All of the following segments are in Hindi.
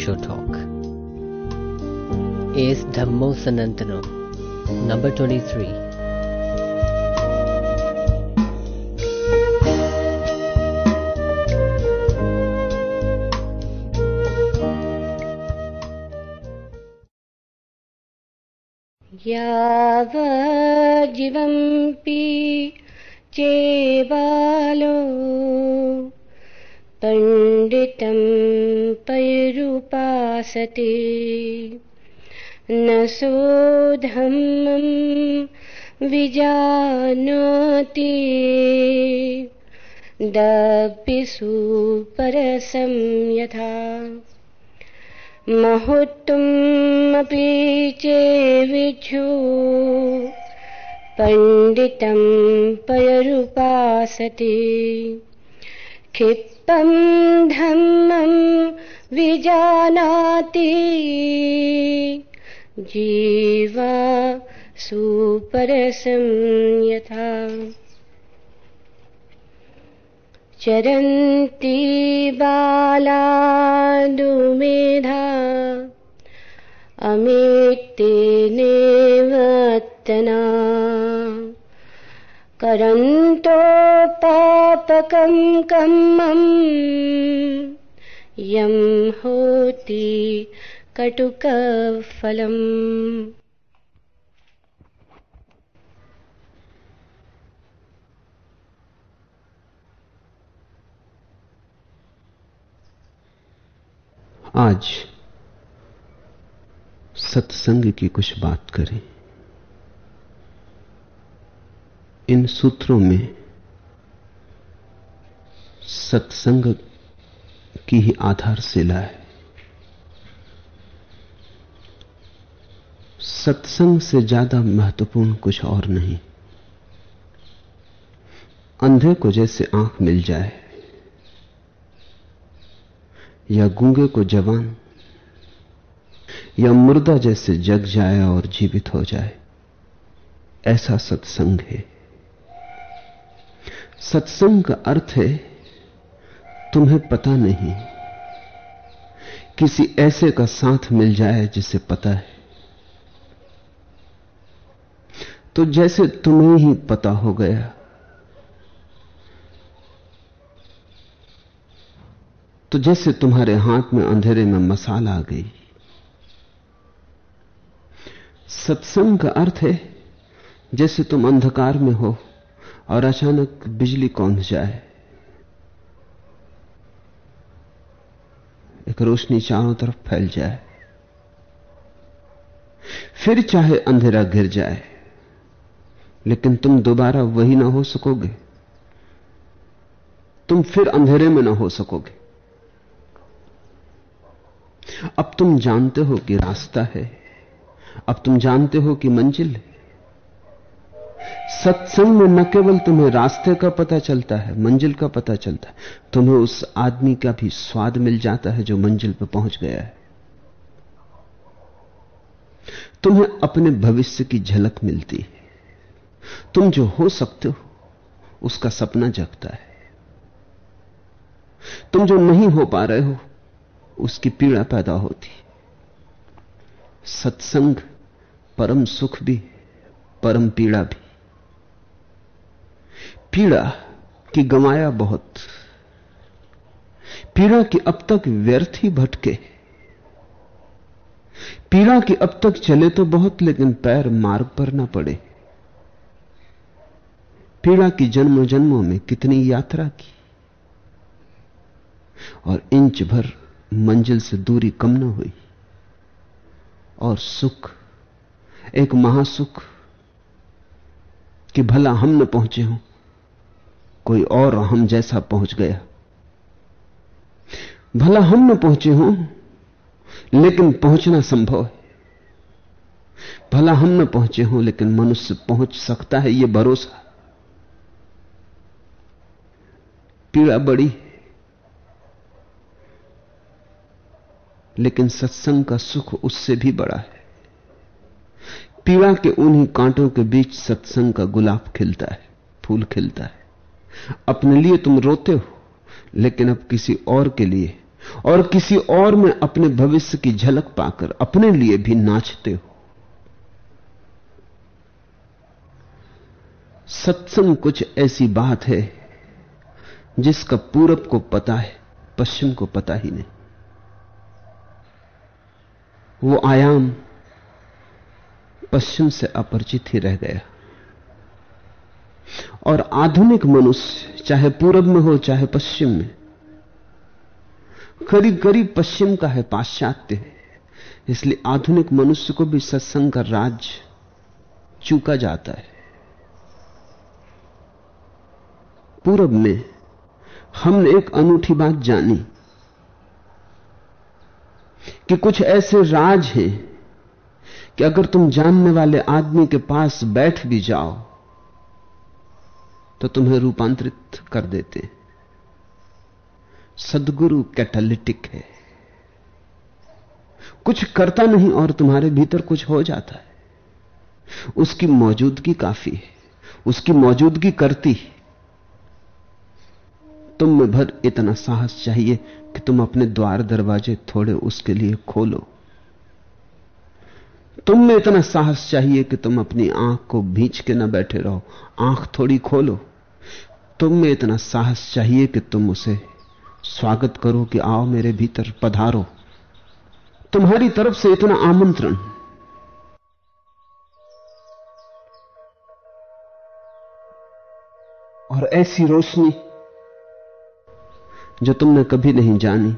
Osho talk is Dhammo Sanantanam, number 23. Yeah. न सोऽधम्मं विजानाति। दप्पिषु परसं यथा। महोत्तमपि चेविच्छु पण्डितं पयरुपासते। क्षिप्तं धम्मं विजानाति। जीवा सुपरसं यथा चरन्ति बालादुमेधा। अमेत्तेनेवत्तना। करन्तो पापकं कम्मम् यं होति कटुकफलम्। आज सत्संग की कुछ बात करें। इन सूत्रों में सत्संग की ही आधारशिला है। सत्संग से ज़्यादा महत्वपूर्ण कुछ और नहीं। अंधे को जैसे आँख मिल जाए, या गूँगे को जवान, या मुर्दा जैसे जग जाए और जीवित हो जाए, ऐसा सत्संग है। सत्संग का अर्थ है तुम्हें पता नहीं। किसी ऐसे का साथ मिल जाए जिसे पता है। तो जैसे तुम्हें ही पता हो गया। तो जैसे तुम्हारे हाथ में अंधेरे में मसाल आ गई। सत्संग का अर्थ है, जैसे तुम अंधकार में हो और अचानक बिजली कौंध जाए। एक रोशनी चारों तरफ़ फैल जाए। फिर चाहे अंधेरा गिर जाए, लेकिन तुम दोबारा वही ना हो सकोगे। तुम फिर अंधेरे में ना हो सकोगे। अब तुम जानते हो कि रास्ता है, अब तुम जानते हो कि मंजिल है। सत्संग में न केवल तुम्हें रास्ते का पता चलता है, मंजिल का पता चलता है, तुम्हें उस आदमी का भी स्वाद मिल जाता है जो मंजिल पर पहुँच गया है। तुम्हें अपने भविष्य की झलक मिलती है। तुम जो हो सकते हो, उसका सपना जगता है। तुम जो नहीं हो पा रहे हो, उसकी पीड़ा पैदा होती सत्संग परम सुख भी, परम पीड़ा भी। पीड़ा की गमाया बहुत। पीड़ा की अब तक व्यर्थ ही भटके। पीड़ा की अब तक चले तो बहुत, लेकिन पैर मार्ग पर ना पड़े। पीड़ा की जन्मों जन्मों में कितनी यात्रा की। और इंच भर मंजिल से दूरी कम न हुई। और सुख, एक महासुख कि भला हम न पहुँचे हों। कोई और हम जैसा पहुँच गया। भला हम न पहुँचे हों, लेकिन पहुँचना संभव है। भला हम न पहुँचे हों, लेकिन मनुष्य पहुँच सकता है यह भरोसा। पीड़ा बड़ी लेकिन सत्संग का सुख उससे भी बड़ा है। पीड़ा के उन्हीं कांटों के बीच सत्संग का गुलाब खिलता है, फूल खिलता है। अपने लिए तुम रोते हो, लेकिन अब किसी और के लिए और किसी और में अपने भविष्य की झलक पाकर अपने लिए भी नाचते हो। सत्संग कुछ ऐसी बात है जिसका पूरब को पता है, पश्चिम को पता ही नहीं। वो आयाम पश्चिम से अपरिचित ही रह गया। और आधुनिक मनुष्य, चाहे पूरब में हो, चाहे पश्चिम में करीब करीब पश्चिम का है पाश्चात्य। है इसलिए आधुनिक मनुष्य को भी सत्संग का राज चूका जाता है। पूरब में हमने एक अनूठी बात जानी कि कुछ ऐसे राज हैं कि अगर तुम जानने वाले आदमी के पास बैठ भी जाओ तो तुम्हें रूपांतरित कर देते सदगुरु कैटलिटिक है। कुछ करता नहीं और तुम्हारे भीतर कुछ हो जाता है। उसकी मौजूदगी काफ़ी है। उसकी मौजूदगी करती तुम में भर इतना साहस चाहिए कि तुम अपने द्वार दरवाजे थोड़े उसके लिए खोलो। तुम में इतना साहस चाहिए कि तुम अपनी आँख को भींच के ना बैठे रहो। आँख थोड़ी खोलो। तुम में इतना साहस चाहिए कि तुम उसे स्वागत करो कि आओ मेरे भीतर पधारो। तुम्हारी तरफ़ से इतना आमंत्रण। और ऐसी रोशनी जो तुमने कभी नहीं जानी,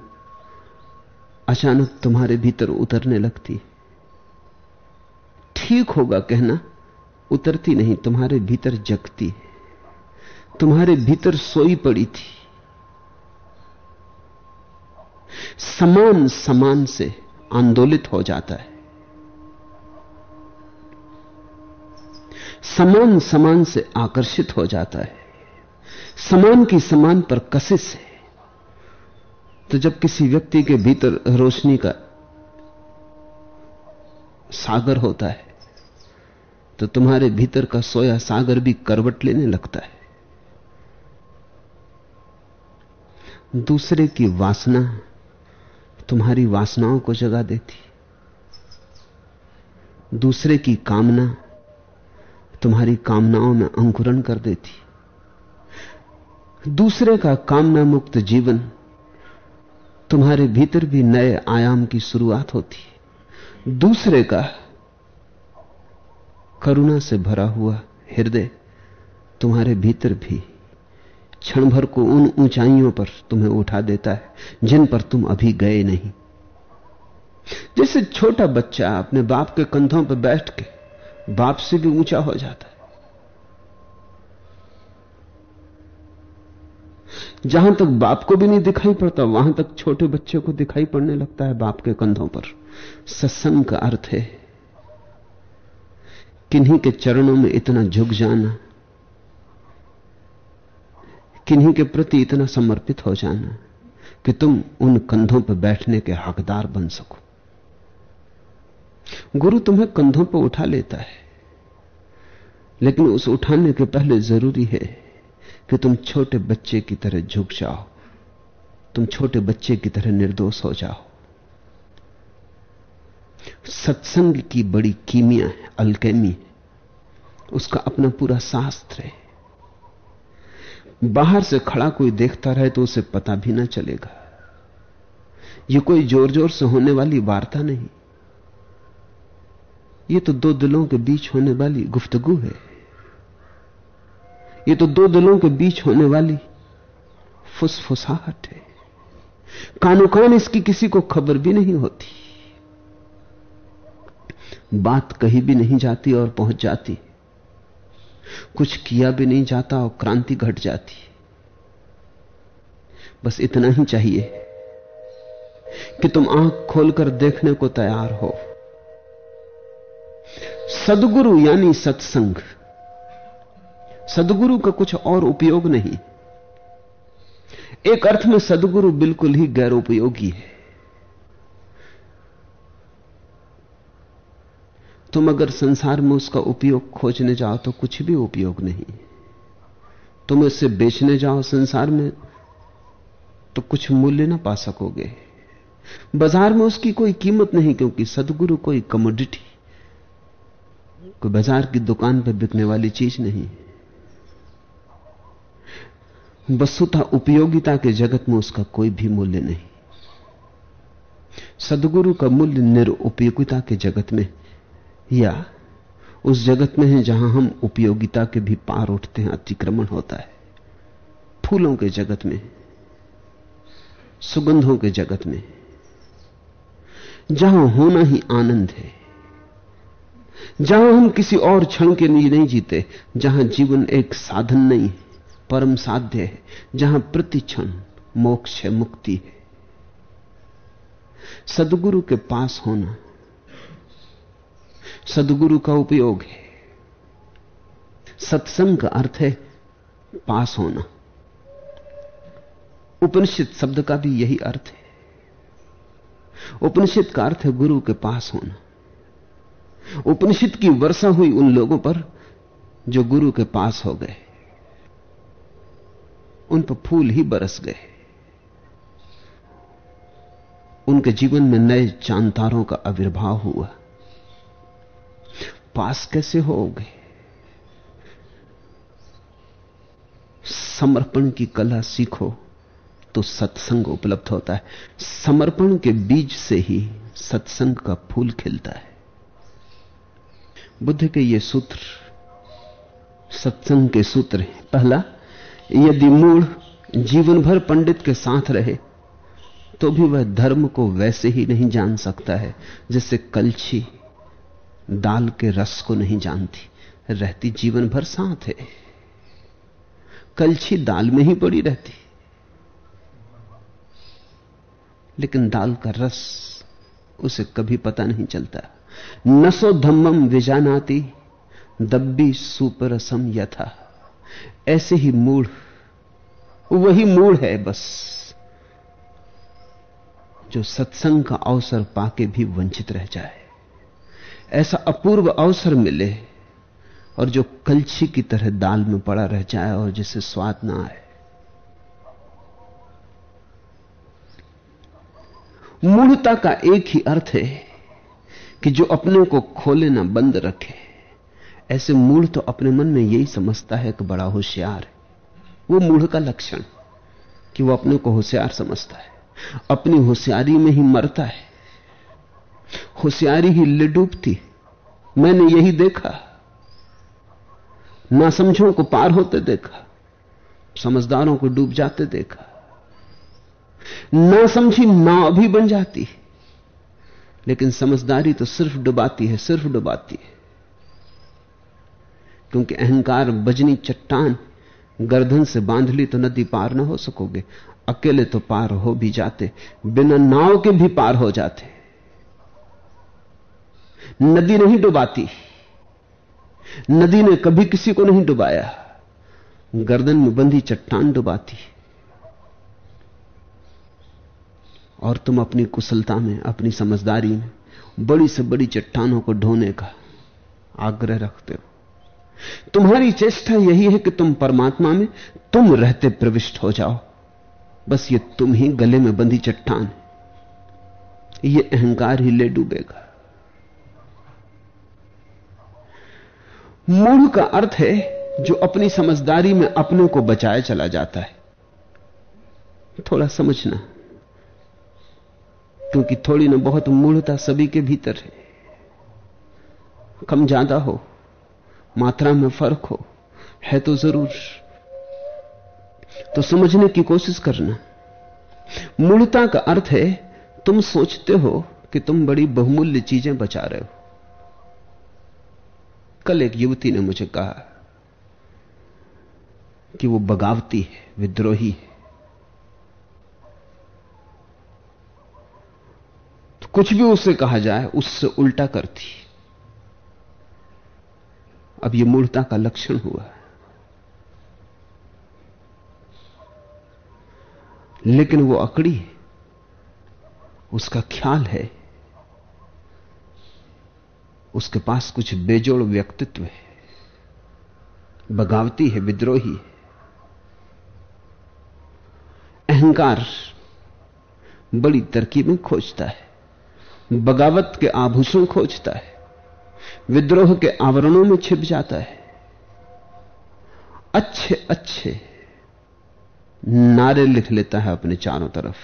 अचानक तुम्हारे भीतर उतरने लगती। ठीक होगा कहना, उतरती नहीं, तुम्हारे भीतर जगती है। तुम्हारे भीतर सोई पड़ी थी। समान समान से आंदोलित हो जाता है। समान समान से आकर्षित हो जाता है। समान की समान पर कशिश है। तो जब किसी व्यक्ति के भीतर रोशनी का सागर होता है तो तुम्हारे भीतर का सोया सागर भी करवट लेने लगता है। दूसरे की वासना तुम्हारी वासनाओं को जगा देती दूसरे की कामना तुम्हारी कामनाओं में अंकुरण कर देती दूसरे का कामना मुक्त जीवन तुम्हारे भीतर भी नए आयाम की शुरुआत होती दूसरे का करुणा से भरा हुआ हृदय तुम्हारे भीतर भी क्षण भर को उन ऊंचाइयों पर तुम्हें उठा देता है, जिन पर तुम अभी गए नहीं। जैसे छोटा बच्चा अपने बाप के कंधों पर बैठ के बाप से भी ऊँचा हो जाता है। जहाँ तक बाप को भी नहीं दिखाई पड़ता, वहाँ तक छोटे बच्चे को दिखाई पड़ने लगता है बाप के कंधों पर। सत्संग का अर्थ है, किन्हीं के चरणों में इतना झुक जाना किन्हीं के प्रति इतना समर्पित हो जाना कि तुम उन कंधों पर बैठने के हकदार बन सको। गुरु तुम्हें कंधों पर उठा लेता है, लेकिन उस उठाने के पहले ज़रूरी है कि तुम छोटे बच्चे की तरह झुक जाओ, तुम छोटे बच्चे की तरह निर्दोष हो जाओ। सत्संग की बड़ी कीमिया है, अलकेमी है, उसका अपना पूरा शास्त्र है। बाहर से खड़ा कोई देखता रहे तो उसे पता भी ना चलेगा। यह कोई ज़ोर ज़ोर से होने वाली वार्ता नहीं। यह तो दो दिलों के बीच होने वाली गुफ्तगु है। यह तो दो दिलों के बीच होने वाली फुसफुसाहट है। कानो कान इसकी किसी को खबर भी नहीं होती। बात कहीं भी नहीं जाती और पहुँच जाती। कुछ किया भी नहीं जाता और क्रांति घट जाती बस इतना ही चाहिए कि तुम आँख खोलकर देखने को तैयार हो। सदगुरु यानी सत्संग। सदगुरु का कुछ और उपयोग नहीं। एक अर्थ में सदगुरु बिल्कुल ही गैर उपयोगी है। तुम अगर संसार में उसका उपयोग खोजने जाओ तो कुछ भी उपयोग नहीं तुम इसे बेचने जाओ संसार में तो कुछ मूल्य ना पा सकोगे। बाज़ार में उसकी कोई कीमत नहीं क्योंकि सदगुरु कोई कमोडिटी कोई बाज़ार की दुकान पर बिकने वाली चीज़ नहीं वस्तुतः उपयोगिता के जगत में उसका कोई भी मूल्य नहीं। सदगुरु का मूल्य निरुपयोगिता के जगत में या उस जगत में है जहाँ हम उपयोगिता के भी पार उठते हैं, अतिक्रमण होता है। फूलों के जगत में, सुगंधों के जगत में, जहाँ होना ही आनंद है, जहाँ हम किसी और क्षण के लिए नहीं जीते, जहाँ जीवन एक साधन नहीं है, परम साध्य है, जहाँ प्रति क्षण मोक्ष है, मुक्ति है। सदगुरु के पास होना सदगुरु का उपयोग है। सत्संग का अर्थ है पास होना। उपनिषद शब्द का भी यही अर्थ है। उपनिषद का अर्थ है गुरु के पास होना। उपनिषद की वर्षा हुई उन लोगों पर जो गुरु के पास हो गए। उन पर फूल ही बरस गए। उनके जीवन में नए चांतारों का आविर्भाव हुआ। पास कैसे हो गए समर्पण की कला सीखो तो सत्संग उपलब्ध होता है। समर्पण के बीज से ही सत्संग का फूल खिलता है। बुद्ध के ये सूत्र, सत्संग के सूत्र हैं। पहला, यदि मूढ़ जीवन भर पंडित के साथ रहे तो भी वह धर्म को वैसे ही नहीं जान सकता है, जैसे कलछी दाल के रस को नहीं जानती, रहती जीवन भर साथ है। कलछी दाल में ही पड़ी रहती। लेकिन दाल का रस, उसे कभी पता नहीं चलता। नसो धम्मम विजानाती, दब्बी सुपरसम यथा। ऐसे ही मूढ़, वही मूढ़ है बस, जो सत्संग का अवसर पाके भी वंचित रह जाए। ऐसा अपूर्व अवसर मिले और जो कलछी की तरह दाल में पड़ा रह जाए और जिसे स्वाद ना आए। मूढ़ता का एक ही अर्थ है कि जो अपने को खोले ना बंद रखे। ऐसे मूढ़ तो अपने मन में यही समझता है कि बड़ा होशियार है। वो मूढ़ का लक्षण कि वो अपने को होशियार समझता है। अपनी होशियारी में ही मरता है। होशियारी ही ले डूबती मैंने यही देखा। ना समझों को पार होते देखा। समझदारों को डूब जाते देखा। ना समझी नाव भी बन जाती लेकिन समझदारी तो सिर्फ़ डुबाती है, सिर्फ़ डुबाती है। क्योंकि अहंकार बजनी चट्टान, गर्दन से बाँध ली तो नदी पार ना हो सकोगे। अकेले तो पार हो भी जाते, बिना नाव के भी पार हो जाते। नदी नहीं डुबाती। नदी ने कभी किसी को नहीं डुबाया। गर्दन में बंधी चट्टान डुबाती। और तुम अपनी कुशलता में, अपनी समझदारी में बड़ी से बड़ी चट्टानों को ढोने का आग्रह रखते हो। तुम्हारी चेष्टा यही है कि तुम परमात्मा में, तुम रहते प्रविष्ट हो जाओ। बस ये तुम ही गले में बंधी चट्टान ये अहंकार ही ले डूबेगा। मूढ़ का अर्थ है जो अपनी समझदारी में अपने को बचाए चला जाता है। थोड़ा समझना, क्योंकि थोड़ी ना बहुत मूढ़ता सभी के भीतर है। कम ज़्यादा हो, मात्रा में फ़र्क हो, है तो ज़रूर। तो समझने की कोशिश करना। मूलता का अर्थ है, तुम सोचते हो कि तुम बड़ी बहुमूल्य चीज़ें बचा रहे हो। कल एक युवती ने मुझे कहा कि वो बगावती है, विद्रोही है। तो कुछ भी उसे कहा जाए, उससे उल्टा करती। अब ये मूर्ता का लक्षण हुआ। लेकिन वो अकड़ी उसका ख्याल है। उसके पास कुछ बेजोड़ व्यक्तित्व है। बगावती है, विद्रोही है। अहंकार बड़ी तरकीबें खोजता है। बगावत के आभूषण खोजता है। विद्रोह के आवरणों में छिप जाता है। अच्छे अच्छे नारे लिख लेता है अपने चारों तरफ़।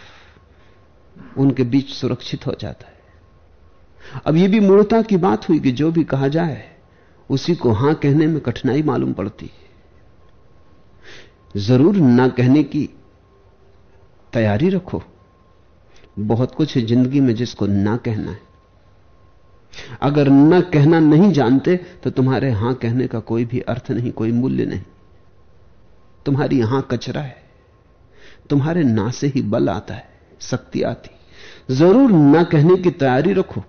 उनके बीच सुरक्षित हो जाता है। अब यह भी मूर्ता की बात हुई कि जो भी कहा जाए, उसी को हाँ कहने में कठिनाई मालूम पड़ती है। ज़रूर ना कहने की तैयारी रखो। बहुत कुछ है ज़िंदगी में जिसको ना कहना है। अगर न कहना नहीं जानते तो तुम्हारे हाँ कहने का कोई भी अर्थ नहीं, कोई मूल्य नहीं। तुम्हारी हाँ कचरा है। तुम्हारे ना से ही बल आता है, शक्ति आती। ज़रूर ना कहने की तैयारी रखो।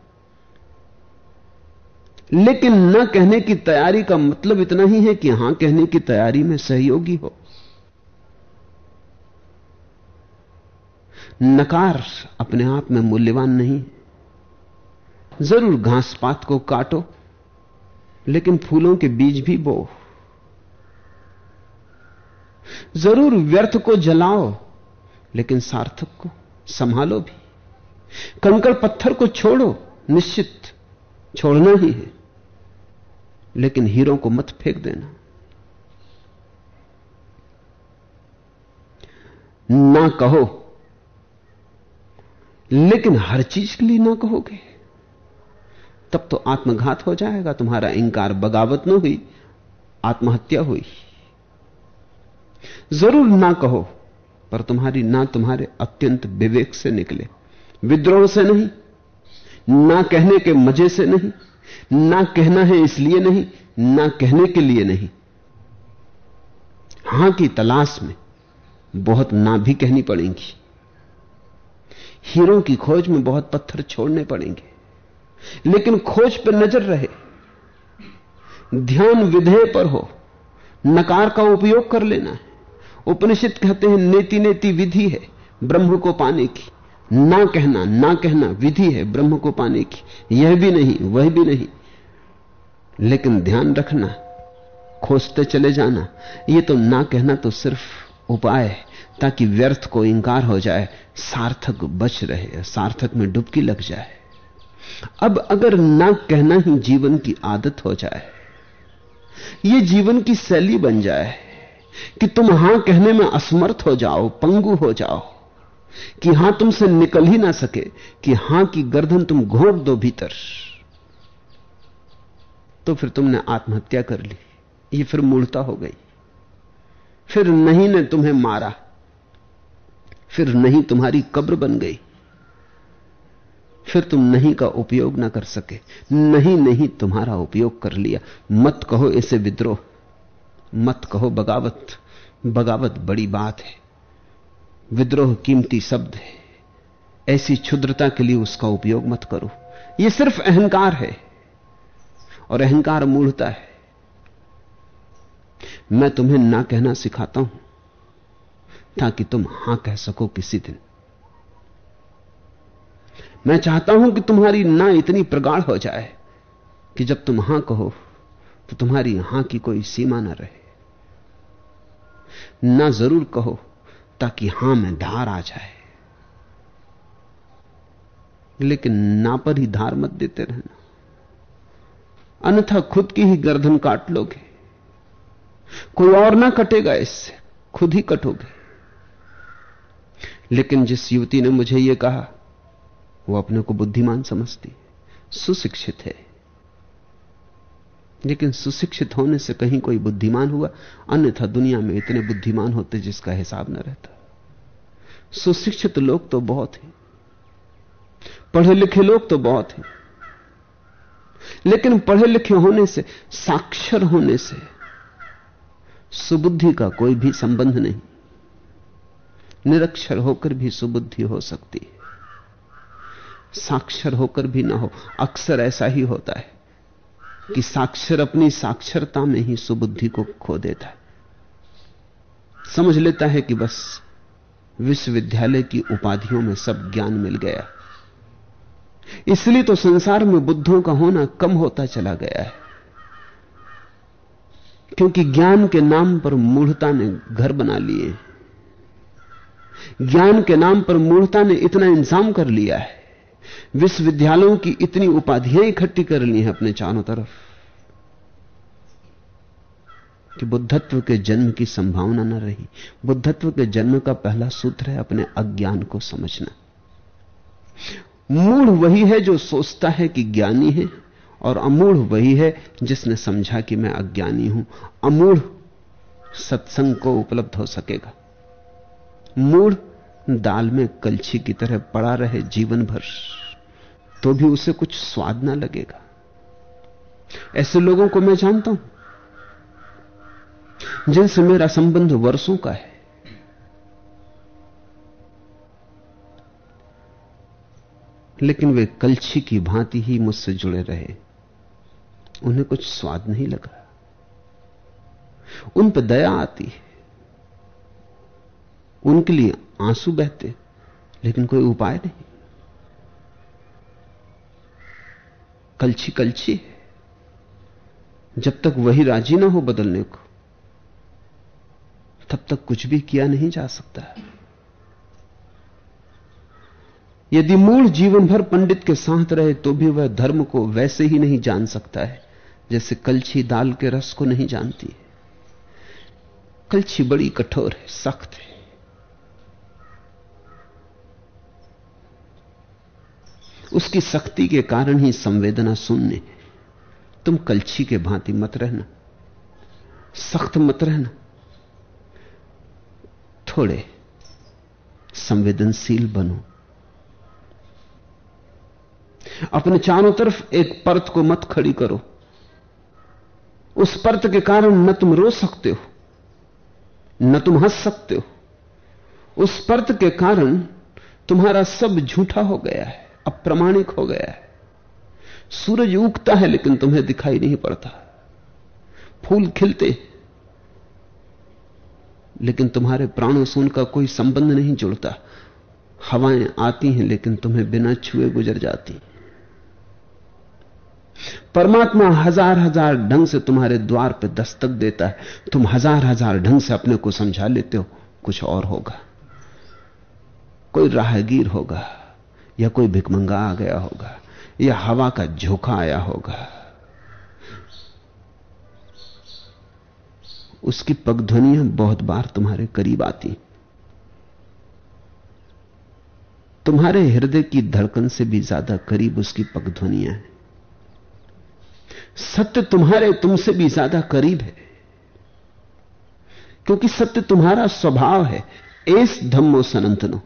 लेकिन न कहने की तैयारी का मतलब इतना ही है कि हाँ कहने की तैयारी में सहयोगी हो। नकार अपने आप में मूल्यवान नहीं। ज़रूर घास पात को काटो, लेकिन फूलों के बीज भी बो। ज़रूर व्यर्थ को जलाओ, लेकिन सार्थक को संभालो भी। कंकड़ पत्थर को छोड़ो, निश्चित छोड़ना ही है। लेकिन हीरो को मत फेंक देना। ना कहो, लेकिन हर चीज़ के लिए ना कहोगे। तब तो आत्मघात हो जाएगा, तुम्हारा इंकार बगावत न हुई, आत्महत्या हुई। ज़रूर ना कहो, पर तुम्हारी ना तुम्हारे अत्यंत विवेक से निकले, विद्रोह से नहीं, ना कहने के मज़े से नहीं। ना कहना है इसलिए नहीं, ना कहने के लिए नहीं। हाँ की तलाश में बहुत ना भी कहनी पड़ेंगी। हीरो की खोज में बहुत पत्थर छोड़ने पड़ेंगे। लेकिन खोज पर नज़र रहे। ध्यान विधेय पर हो। नकार का उपयोग कर लेना है। उपनिषद कहते हैं नेति नेति विधि है ब्रह्म को पाने की। ना कहना ना कहना विधि है ब्रह्म को पाने की। यह भी नहीं, वह भी नहीं। लेकिन ध्यान रखना, खोजते चले जाना यह तो ना कहना तो सिर्फ़ उपाय है, ताकि व्यर्थ को इंकार हो जाए, सार्थक बच रहे, सार्थक में डुबकी लग जाए। अब अगर ना कहना ही जीवन की आदत हो जाए यह जीवन की शैली बन जाए, कि तुम हाँ कहने में असमर्थ हो जाओ, पंगु हो जाओ कि हाँ तुमसे निकल ही ना सके, कि हाँ की गर्दन तुम घोंट दो भीतर। तो फिर तुमने आत्महत्या कर ली। ये फिर मूर्ता हो गई। फिर नहीं ने तुम्हें मारा। फिर नहीं तुम्हारी कब्र बन गई। फिर तुम नहीं का उपयोग ना कर सके। नहीं नहीं तुम्हारा उपयोग कर लिया। मत कहो इसे विद्रोह। मत कहो बगावत। बगावत बड़ी बात है। विद्रोह कीमती शब्द है। ऐसी क्षुद्रता के लिए उसका उपयोग मत करो। यह सिर्फ़ अहंकार है और अहंकार मूढ़ता है। मैं तुम्हें ना कहना सिखाता हूँ ताकि तुम हाँ कह सको किसी दिन। मैं चाहता हूँ कि तुम्हारी ना इतनी प्रगाढ़ हो जाए कि जब तुम हाँ कहो तो तुम्हारी हाँ की कोई सीमा ना रहे। ना ज़रूर कहो ताकि हाँ में धार आ जाए। लेकिन ना पर ही धार मत देते रहना। अन्यथा खुद की ही गर्दन काट लोगे। कोई और ना कटेगा इससे, खुद ही कटोगे। लेकिन जिस युवती ने मुझे यह कहा, वो अपने को बुद्धिमान समझती, सुशिक्षित है। लेकिन सुशिक्षित होने से कहीं कोई बुद्धिमान हुआ, अन्यथा दुनिया में इतने बुद्धिमान होते जिसका हिसाब न रहता। सुशिक्षित लोग तो बहुत हैं। पढ़े लिखे लोग तो बहुत हैं। लेकिन पढ़े लिखे होने से, साक्षर होने से, सुबुद्धि का कोई भी संबंध नहीं। निरक्षर होकर भी सुबुद्धि हो सकती है। साक्षर होकर भी ना हो। अक्सर ऐसा ही होता है। कि साक्षर अपनी साक्षरता में ही सुबुद्धि को खो देता है। समझ लेता है कि बस विश्वविद्यालय की उपाधियों में सब ज्ञान मिल गया। इसलिए तो संसार में बुद्धों का होना कम होता चला गया है। क्योंकि ज्ञान के नाम पर मूढ़ता ने घर बना लिए। ज्ञान के नाम पर मूढ़ता ने इतना इंतज़ाम कर लिया है। विश्वविद्यालयों की इतनी उपाधियाँ इकट्ठी कर ली हैं अपने चारों तरफ़ कि बुद्धत्व के जन्म की संभावना न रही। बुद्धत्व के जन्म का पहला सूत्र है अपने अज्ञान को समझना। मूढ़ वही है जो सोचता है कि ज्ञानी है, और अमूढ़ वही है जिसने समझा कि मैं अज्ञानी हूँ। अमूढ़ सत्संग को उपलब्ध हो सकेगा। मूढ़ दाल में कलछी की तरह पड़ा रहे जीवन भर तो भी उसे कुछ स्वाद ना लगेगा। ऐसे लोगों को मैं जानता हूँ, जिनसे मेरा संबंध वर्षों का है। लेकिन वे कलछी की भांति ही मुझसे जुड़े रहे। उन्हें कुछ स्वाद नहीं लगा। उन पर दया आती है। उनके लिए आँसू बहते, लेकिन कोई उपाय नहीं। कलछी कलछी है जब तक वही राज़ी ना हो बदलने को, तब तक कुछ भी किया नहीं जा सकता यदि मूल जीवन भर पंडित के साथ रहे तो भी वह धर्म को वैसे ही नहीं जान सकता है, जैसे कलछी दाल के रस को नहीं जानती है। कलछी बड़ी कठोर है, सख्त है। उसकी शक्ति के कारण ही संवेदना शून्य। तुम कलछी के भांति मत रहना। सख्त मत रहना। थोड़े संवेदनशील बनो। अपने चारों तरफ़ एक परत को मत खड़ी करो। उस परत के कारण न तुम रो सकते हो, न तुम हंस सकते हो। उस परत के कारण तुम्हारा सब झूठा हो गया है। अप्रमाणिक हो गया है। सूरज उगता है, लेकिन तुम्हें दिखाई नहीं पड़ता। फूल खिलते लेकिन तुम्हारे प्राणों से उनका कोई संबंध नहीं जुड़ता। हवाएँ आती हैं, लेकिन तुम्हें बिना छुए गुजर जाती परमात्मा हज़ार हज़ार ढंग से तुम्हारे द्वार पर दस्तक देता है। तुम हज़ार हज़ार ढंग से अपने को समझा लेते हो। कुछ और होगा। कोई राहगीर होगा। या कोई भिकमंगा आ गया होगा, या हवा का झोंका आया होगा, उसकी पगध्वनियाँ बहुत बार तुम्हारे करीब आती। तुम्हारे हृदय की धड़कन से भी ज़्यादा करीब उसकी पगध्वनियाँ हैं। सत्य तुम्हारे तुमसे भी ज़्यादा करीब है, क्योंकि सत्य तुम्हारा स्वभाव है। एस धम्मो सनंतनो।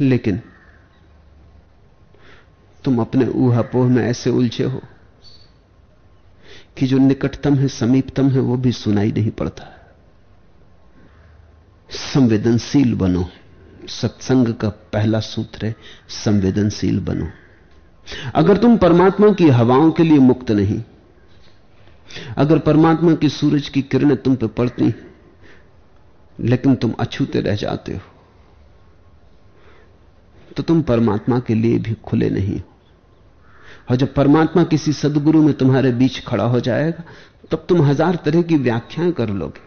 लेकिन तुम अपने ऊहापोह में ऐसे उलझे हो कि जो निकटतम है, समीपतम है, वो भी सुनाई नहीं पड़ता। संवेदनशील बनो। सत्संग का पहला सूत्र है, संवेदनशील बनो। अगर तुम परमात्मा की हवाओं के लिए मुक्त नहीं, अगर परमात्मा की सूरज की किरणें तुम पे पड़ती, लेकिन तुम अछूते रह जाते हो तो तुम परमात्मा के लिए भी खुले नहीं हो। और जब परमात्मा किसी सदगुरु में तुम्हारे बीच खड़ा हो जाएगा, तब तुम हज़ार तरह की व्याख्याएँ कर लोगे।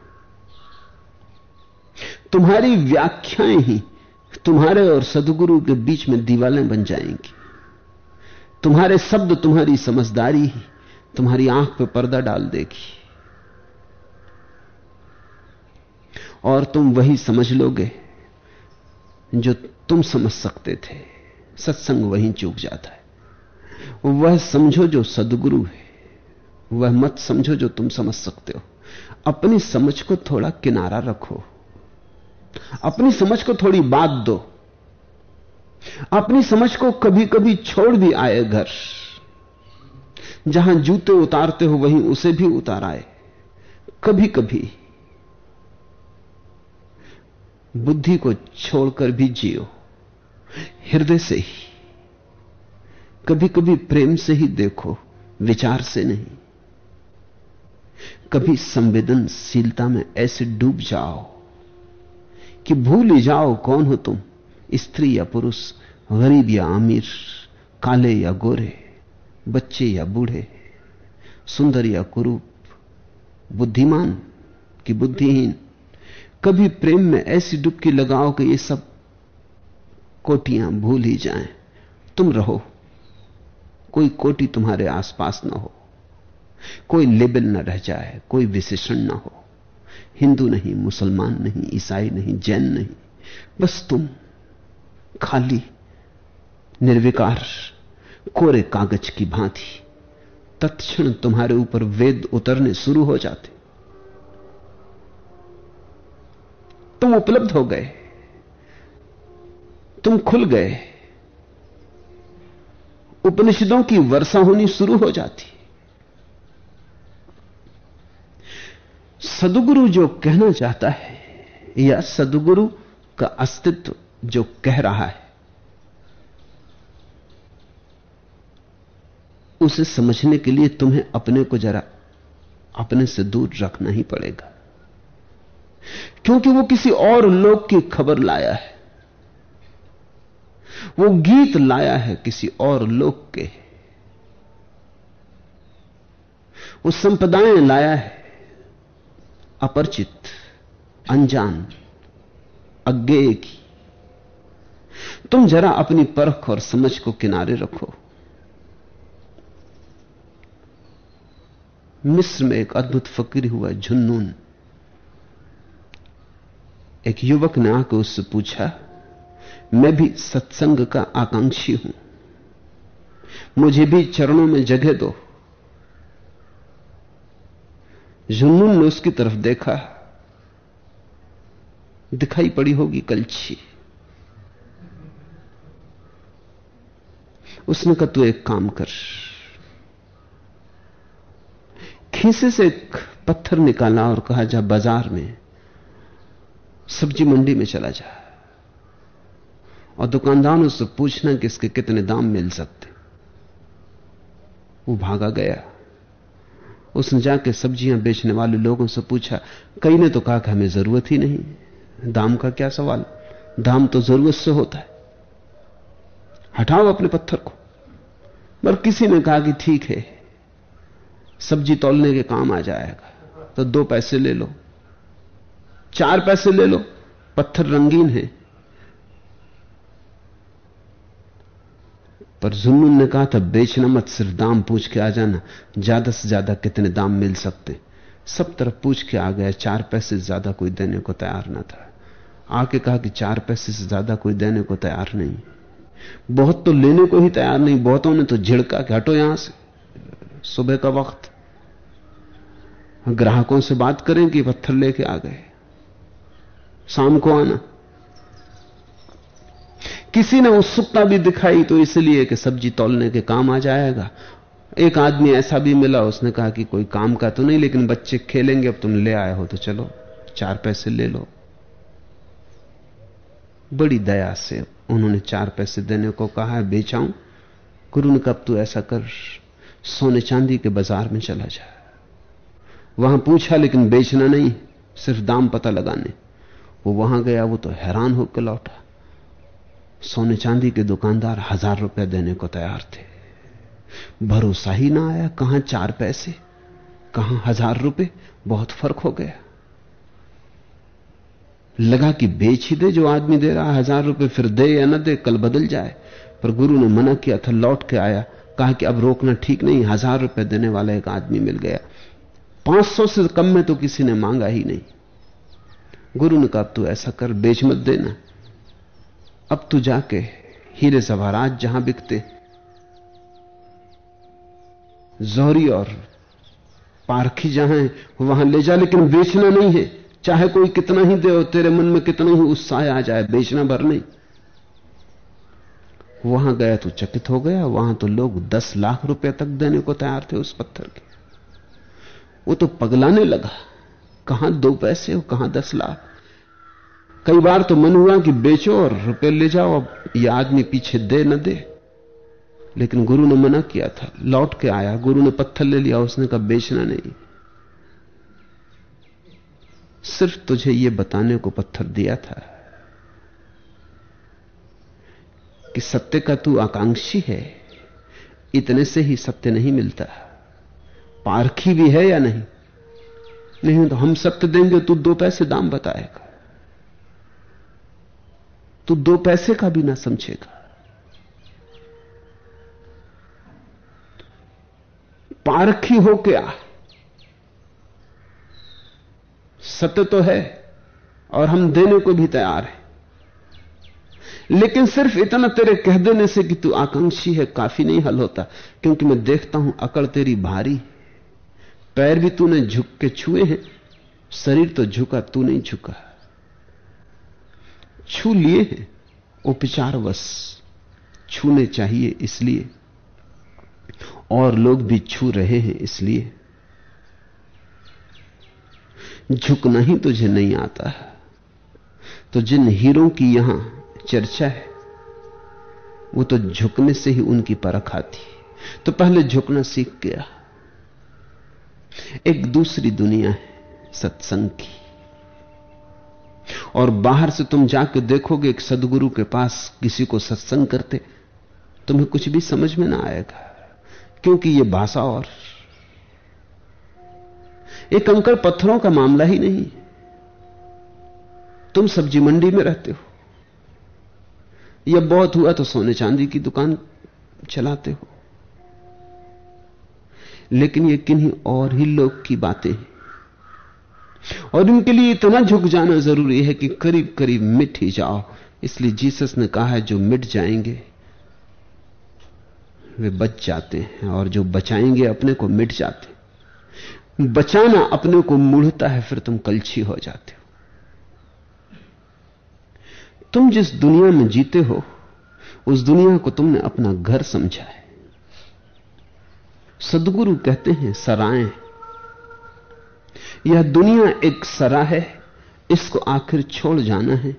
तुम्हारी व्याख्याएँ ही तुम्हारे और सदगुरु के बीच में दीवालें बन जाएँगी। तुम्हारे शब्द तुम्हारी समझदारी ही तुम्हारी आँख पर पर्दा डाल देगी। और तुम वही समझ लोगे जो तुम समझ सकते थे। सत्संग वहीं चूक जाता है। वह समझो जो सदगुरु है। वह मत समझो जो तुम समझ सकते हो। अपनी समझ को थोड़ा किनारा रखो। अपनी समझ को थोड़ी बात दो। अपनी समझ को कभी कभी छोड़ भी आए घर। जहाँ जूते उतारते हो, वहीं उसे भी उतार आए। कभी कभी बुद्धि को छोड़कर भी जियो। हृदय से ही। कभी कभी प्रेम से ही देखो, विचार से नहीं। कभी संवेदनशीलता में ऐसे डूब जाओ कि भूल ही जाओ कौन हो तुम, स्त्री या पुरुष, गरीब या अमीर, काले या गोरे, बच्चे या बूढ़े, सुंदर या कुरूप, बुद्धिमान कि बुद्धिहीन। कभी प्रेम में ऐसी डुबकी लगाओ कि ये सब कोटियाँ भूल ही जाएँ। तुम रहो। कोई कोटि तुम्हारे आसपास ना हो। कोई लेबल न रह जाए, कोई विशेषण ना हो। हिंदू नहीं, मुसलमान नहीं, ईसाई नहीं, जैन नहीं। बस तुम खाली, निर्विकार, कोरे कागज़ की भांति। तत्क्षण तुम्हारे ऊपर वेद उतरने शुरू हो जाते। तुम उपलब्ध हो गए। तुम खुल गए। उपनिषदों की वर्षा होनी शुरू हो जाती। सदगुरु जो कहना चाहता है, या सदगुरु का अस्तित्व जो कह रहा है, उसे समझने के लिए तुम्हें अपने को जरा अपने से दूर रखना ही पड़ेगा। क्योंकि वो किसी और लोक की खबर लाया है। वो गीत लाया है किसी और लोक के। वो संपदाएँ लाया है अपरिचित, अनजान अज्ञेय की। तुम जरा अपनी परख और समझ को किनारे रखो। मिस्र में एक अद्भुत फकीर हुआ झुन्नून एक युवक ने आकर उससे पूछा, मैं भी सत्संग का आकांक्षी हूँ। मुझे भी चरणों में जगह दो। जुन्नून ने उसकी तरफ़ देखा। दिखाई पड़ी होगी कलछी। उसने कहा, तू एक काम कर। खीसे से एक पत्थर निकाला और कहा, जा बाज़ार में सब्ज़ी मंडी में चला जा। और दुकानदारों से पूछना कि इसके कितने दाम मिल सकते। वो भागा गया। उसने जाके सब्ज़ियाँ बेचने वाले लोगों से पूछा कई ने तो कहा कि हमें ज़रूरत ही नहीं दाम का क्या सवाल? दाम तो ज़रूरत से होता है। हटाओ अपने पत्थर को। पर किसी ने कहा कि ठीक है, सब्ज़ी तोलने के काम आ जाएगा तो दो पैसे ले लो। चार पैसे ले लो, पत्थर रंगीन है। पर जुन्नून ने कहा था, बेचना मत, सिर्फ़ दाम पूछ के आ जाना, ज़्यादा से ज़्यादा कितने दाम मिल सकते। सब तरफ़ पूछ के आ गया, चार पैसे ज़्यादा कोई देने को तैयार ना था। आके कहा कि चार पैसे से ज़्यादा कोई देने को तैयार नहीं। बहुत तो लेने को ही तैयार नहीं, बहुतों ने तो झिड़का कि हटो यहाँ से, सुबह का वक्त। ग्राहकों से बात करें कि पत्थर लेके आ गए। शाम को आना। किसी ने उत्सुकता भी दिखाई तो इसलिए कि सब्ज़ी तोलने के काम आ जाएगा। एक आदमी ऐसा भी मिला, उसने कहा कि कोई काम का तो नहीं, लेकिन बच्चे खेलेंगे, अब तुम ले आए हो तो चलो, चार पैसे ले लो। बड़ी दया से उन्होंने चार पैसे देने को कहा है, बेचाऊं गुरु ने कब तू ऐसा कर, सोने चांदी के बाज़ार में चला जा। वहाँ पूछा, लेकिन बेचना नहीं, सिर्फ़ दाम पता लगाने। वो वहाँ गया, वो तो हैरान होकर लौटा। सोने चांदी के दुकानदार हज़ार रुपए देने को तैयार थे। भरोसा ही ना आया कहाँ चार पैसे, कहाँ हज़ार रुपए, बहुत फ़र्क हो गया। लगा कि बेच ही दे जो आदमी दे रहा, हज़ार रुपए फिर दे या ना दे, कल बदल जाए। पर गुरु ने मना किया था, लौट के आया, कहा कि अब रोकना ठीक नहीं, हज़ार रुपए देने वाला एक आदमी मिल गया। पाँच सौ से कम में तो किसी ने मांगा ही नहीं। गुरु ने कहा तू ऐसा कर, बेच मत देना। अब तू जाके हीरे जवारात जहाँ बिकते। जोहरी और पारखी जहाँ है, वहाँ ले जा, लेकिन बेचना नहीं है। चाहे कोई कितना ही दे और तेरे मन में कितना ही उत्साह आ जाए, बेचना भर नहीं। वहाँ गया तो चकित हो गया, वहाँ तो लोग दस लाख रुपए तक देने को तैयार थे उस पत्थर के। वो तो पगलाने लगा। कहाँ दो पैसे और कहाँ दस लाख? कई बार तो मन हुआ कि बेचो और रुपए ले जाओ, अब यह आदमी पीछे दे न दे। लेकिन गुरु ने मना किया था, लौट के आया, गुरु ने पत्थर ले लिया, उसने कहा, बेचना नहीं। सिर्फ़ तुझे यह बताने को पत्थर दिया था कि सत्य का तू आकांक्षी है। इतने से ही सत्य नहीं मिलता। पारखी भी है या नहीं? नहीं तो हम सत्य देंगे, तू दो पैसे दाम बताएगा। तू दो पैसे का भी ना समझेगा। पारखी हो क्या? सत्य तो है, और हम देने को भी तैयार हैं। लेकिन सिर्फ़ इतना तेरे कह देने से कि तू आकांक्षी है, काफ़ी नहीं हल होता, क्योंकि मैं देखता हूँ अकड़ तेरी भारी। पैर भी तूने झुक के छुए हैं, शरीर तो झुका तू नहीं झुका। छू लिए हैं, उपचारवश, छूने चाहिए इसलिए, और लोग भी छू रहे हैं इसलिए। झुकना ही तुझे नहीं आता। तो जिन हीरों की यहाँ चर्चा है, वो तो झुकने से ही उनकी परख आती। तो पहले झुकना सीख गया। एक दूसरी दुनिया है, सत्संग की। और बाहर से तुम जाकर देखोगे एक सदगुरु के पास किसी को सत्संग करते, तुम्हें कुछ भी समझ में ना आएगा, क्योंकि यह भाषा और। एक कंकड़ पत्थरों का मामला ही नहीं। तुम सब्ज़ी मंडी में रहते हो। यह बहुत हुआ तो सोने चांदी की दुकान चलाते हो। लेकिन ये किन्हीं और ही लोग की बातें हैं। और इनके लिए इतना झुक जाना ज़रूरी है कि करीब करीब मिट ही जाओ। इसलिए जीसस ने कहा है, जो मिट जाएँगे, वे बच जाते हैं, और जो बचाएँगे अपने को मिट जाते बचाना अपने को मूढ़ता है, फिर तुम कलछी हो जाते हो। तुम जिस दुनिया में जीते हो, उस दुनिया को तुमने अपना घर समझा है। सदगुरु कहते हैं सराएँ यह दुनिया एक सरा है, इसको आखिर छोड़ जाना है।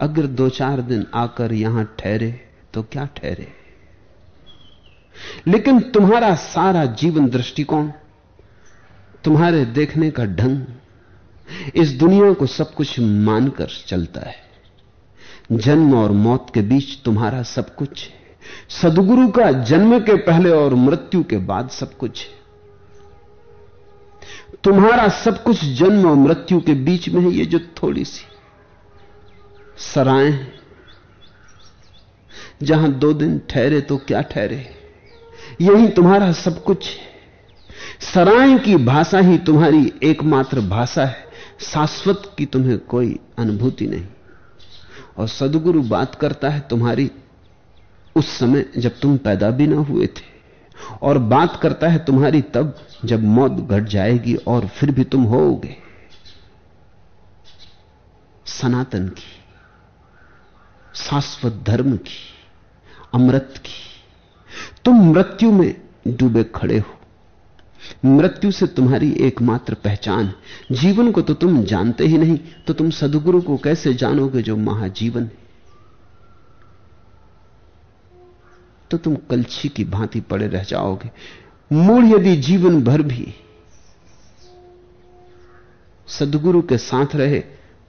अगर दो चार दिन आकर यहाँ ठहरे तो क्या ठहरे? लेकिन तुम्हारा सारा जीवन दृष्टिकोण, तुम्हारे देखने का ढंग, इस दुनिया को सब कुछ मानकर चलता है। जन्म और मौत के बीच तुम्हारा सब कुछ है। सदगुरु का जन्म के पहले और मृत्यु के बाद सब कुछ है। तुम्हारा सब कुछ जन्म और मृत्यु के बीच में है, ये जो थोड़ी सी सराएँ जहाँ दो दिन ठहरे तो क्या ठहरे? यही तुम्हारा सब कुछ है। सराय की भाषा ही तुम्हारी एकमात्र भाषा है। शाश्वत की तुम्हें कोई अनुभूति नहीं। और सदगुरु बात करता है तुम्हारी उस समय जब तुम पैदा भी ना हुए थे और बात करता है तुम्हारी तब जब मौत घट जाएगी और फिर भी तुम होोगे सनातन की, शाश्वत धर्म की, अमृत की, तुम मृत्यु में डूबे खड़े हो। मृत्यु से तुम्हारी एकमात्र पहचान, जीवन को तो तुम जानते ही नहीं तो तुम सदगुरु को कैसे जानोगे जो महाजीवन है? तो तुम कलछी की भांति पड़े रह जाओगे। मूल यदि जीवन भर भी सदगुरु के साथ रहे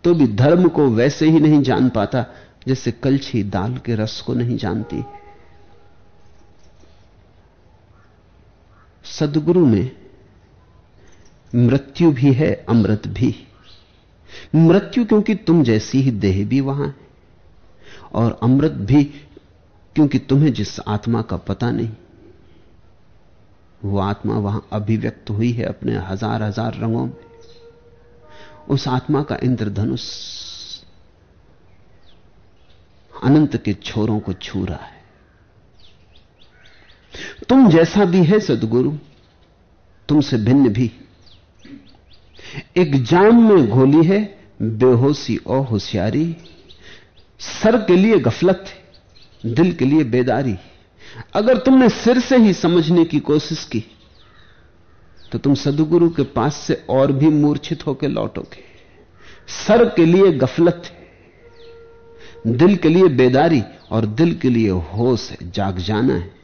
तो भी धर्म को वैसे ही नहीं जान पाता, जैसे कलछी दाल के रस को नहीं जानती। सदगुरु में मृत्यु भी है, अमृत भी। मृत्यु क्योंकि तुम जैसी ही देह भी वहाँ है। और अमृत भी क्योंकि तुम्हें जिस आत्मा का पता नहीं, वो आत्मा वहाँ अभिव्यक्त हुई है अपने हज़ार हज़ार रंगों में। उस आत्मा का इंद्रधनुष अनंत के छोरों को छू रहा है। तुम जैसा भी है सदगुरु, तुमसे भिन्न भी। एक जाम में घोली है, बेहोशी और होशियारी, सर के लिए गफलत दिल के लिए बेदारी। अगर तुमने सिर से ही समझने की कोशिश की तो तुम सदगुरु के पास से और भी मूर्छित होकर लौटोगे। सर के लिए गफलत है, दिल के लिए बेदारी और दिल के लिए होश है, जाग जाना है।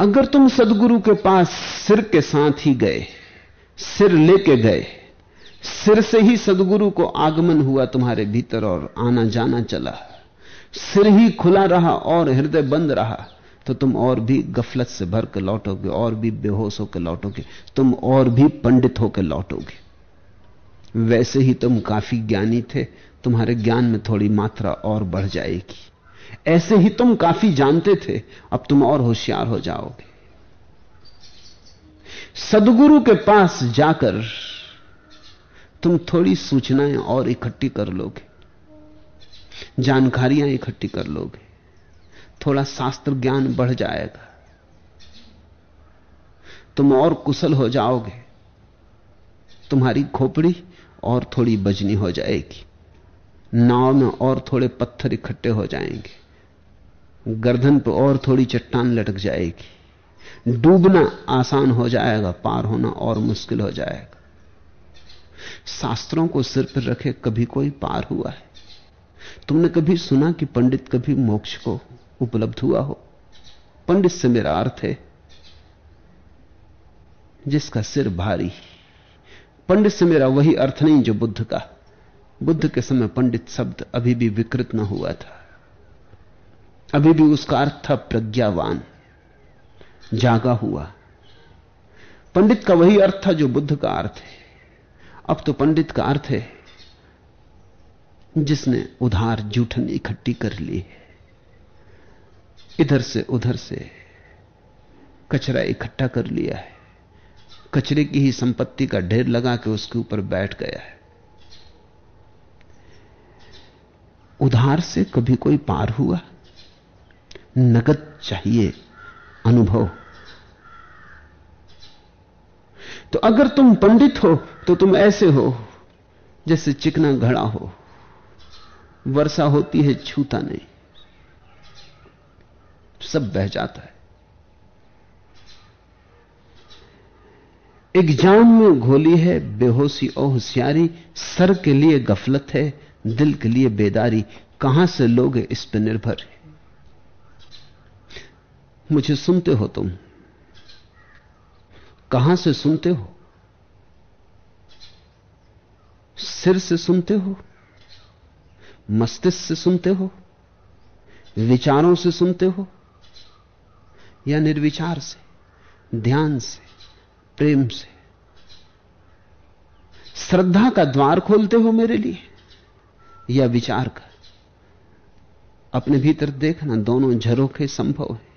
अगर तुम सदगुरु के पास सिर के साथ ही गए, सिर लेके गए सिर से ही सदगुरु को आगमन हुआ तुम्हारे भीतर और आना जाना चला। सिर ही खुला रहा और हृदय बंद रहा तो तुम और भी गफलत से भर के लौटोगे, और भी बेहोश होकर लौटोगे, तुम और भी पंडित होकर लौटोगे। वैसे ही तुम काफ़ी ज्ञानी थे, तुम्हारे ज्ञान में थोड़ी मात्रा और बढ़ जाएगी। ऐसे ही तुम काफ़ी जानते थे, अब तुम और होशियार हो जाओगे। सदगुरु के पास जाकर तुम थोड़ी सूचनाएँ और इकट्ठी कर लोगे। जानकारियाँ इकट्ठी कर लोगे। थोड़ा शास्त्र ज्ञान बढ़ जाएगा। तुम और कुशल हो जाओगे। तुम्हारी खोपड़ी और थोड़ी बजनी हो जाएगी। नाव में और थोड़े पत्थर इकट्ठे हो जाएँगे। गर्दन पर और थोड़ी चट्टान लटक जाएगी। डूबना आसान हो जाएगा, पार होना और मुश्किल हो जाएगा। शास्त्रों को सिर पर रखे कभी कोई पार हुआ है। तुमने कभी सुना कि पंडित कभी मोक्ष को उपलब्ध हुआ हो? पंडित से मेरा अर्थ है, जिसका सिर भारी। पंडित से मेरा वही अर्थ नहीं जो बुद्ध का। बुद्ध के समय पंडित शब्द अभी भी विकृत न हुआ था। अभी भी उसका अर्थ था प्रज्ञावान। जागा हुआ। पंडित का वही अर्थ था जो बुद्ध का अर्थ है। अब तो पंडित का अर्थ है, जिसने उधार जूठन इकट्ठी कर ली है, इधर से उधर से कचरा इकट्ठा कर लिया है, कचरे की ही संपत्ति का ढेर लगा के उसके ऊपर बैठ गया है। उधार से कभी कोई पार हुआ? नगद चाहिए, अनुभव। तो अगर तुम पंडित हो तो तुम ऐसे हो, जैसे चिकना घड़ा हो। वर्षा होती है, छूता नहीं। सब बह जाता है। एक जान में घोली है, बेहोशी और होशियारी, सर के लिए गफलत है, दिल के लिए बेदारी। कहाँ से लोग इस पर निर्भर है? मुझे सुनते हो तुम। कहाँ से सुनते हो? सिर से सुनते हो? मस्तिष्क से सुनते हो? विचारों से सुनते हो? या निर्विचार से, ध्यान से, प्रेम से? श्रद्धा का द्वार खोलते हो मेरे लिए? या विचार का? अपने भीतर देखना दोनों झरोखे संभव है।